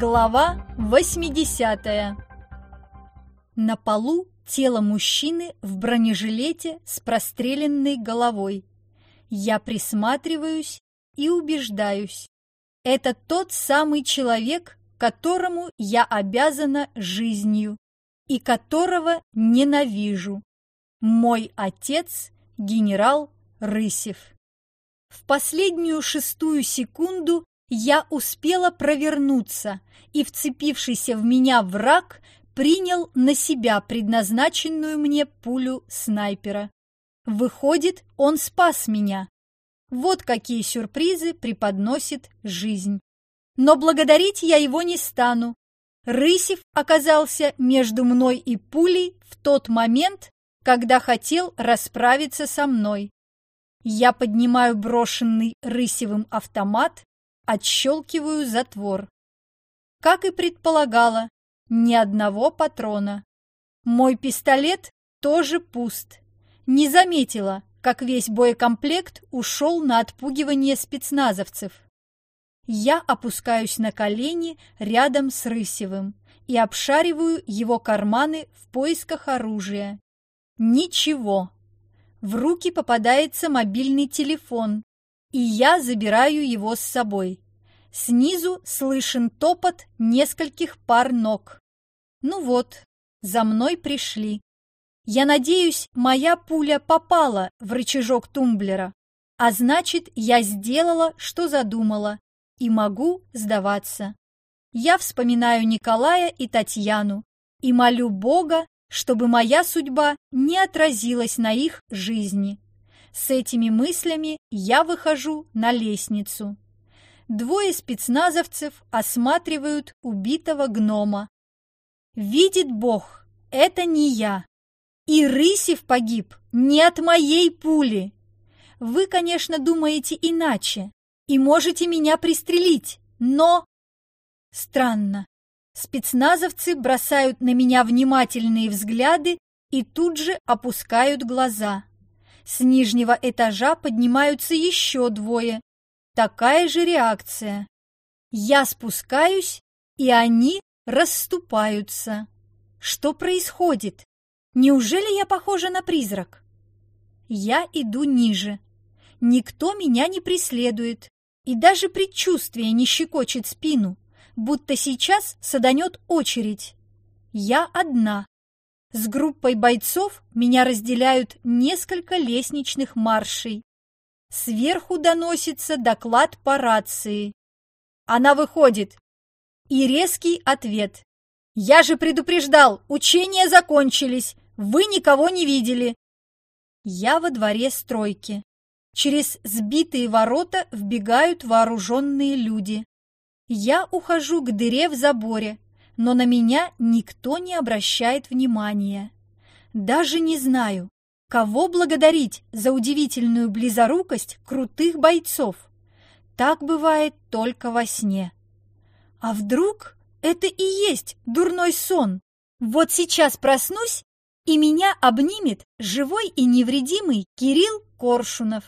Глава 80 На полу тело мужчины в бронежилете с простреленной головой. Я присматриваюсь и убеждаюсь. Это тот самый человек, которому я обязана жизнью и которого ненавижу. Мой отец – генерал Рысев. В последнюю шестую секунду я успела провернуться, и вцепившийся в меня враг принял на себя предназначенную мне пулю снайпера. Выходит, он спас меня. Вот какие сюрпризы преподносит жизнь. Но благодарить я его не стану. Рысев оказался между мной и пулей в тот момент, когда хотел расправиться со мной. Я поднимаю брошенный Рысевым автомат отщелкиваю затвор. Как и предполагала, ни одного патрона. Мой пистолет тоже пуст. Не заметила, как весь боекомплект ушел на отпугивание спецназовцев. Я опускаюсь на колени рядом с Рысевым и обшариваю его карманы в поисках оружия. Ничего. В руки попадается мобильный телефон, и я забираю его с собой. Снизу слышен топот нескольких пар ног. Ну вот, за мной пришли. Я надеюсь, моя пуля попала в рычажок тумблера, а значит, я сделала, что задумала, и могу сдаваться. Я вспоминаю Николая и Татьяну и молю Бога, чтобы моя судьба не отразилась на их жизни. С этими мыслями я выхожу на лестницу. Двое спецназовцев осматривают убитого гнома. Видит Бог, это не я. И Рысев погиб не от моей пули. Вы, конечно, думаете иначе и можете меня пристрелить, но... Странно. Спецназовцы бросают на меня внимательные взгляды и тут же опускают глаза. С нижнего этажа поднимаются еще двое. Такая же реакция. Я спускаюсь, и они расступаются. Что происходит? Неужели я похожа на призрак? Я иду ниже. Никто меня не преследует, и даже предчувствие не щекочет спину, будто сейчас саданет очередь. Я одна. С группой бойцов меня разделяют несколько лестничных маршей. Сверху доносится доклад по рации. Она выходит. И резкий ответ. «Я же предупреждал, учения закончились, вы никого не видели». Я во дворе стройки. Через сбитые ворота вбегают вооруженные люди. Я ухожу к дыре в заборе, но на меня никто не обращает внимания. Даже не знаю, кого благодарить за удивительную близорукость крутых бойцов. Так бывает только во сне. А вдруг это и есть дурной сон? Вот сейчас проснусь, и меня обнимет живой и невредимый Кирилл Коршунов.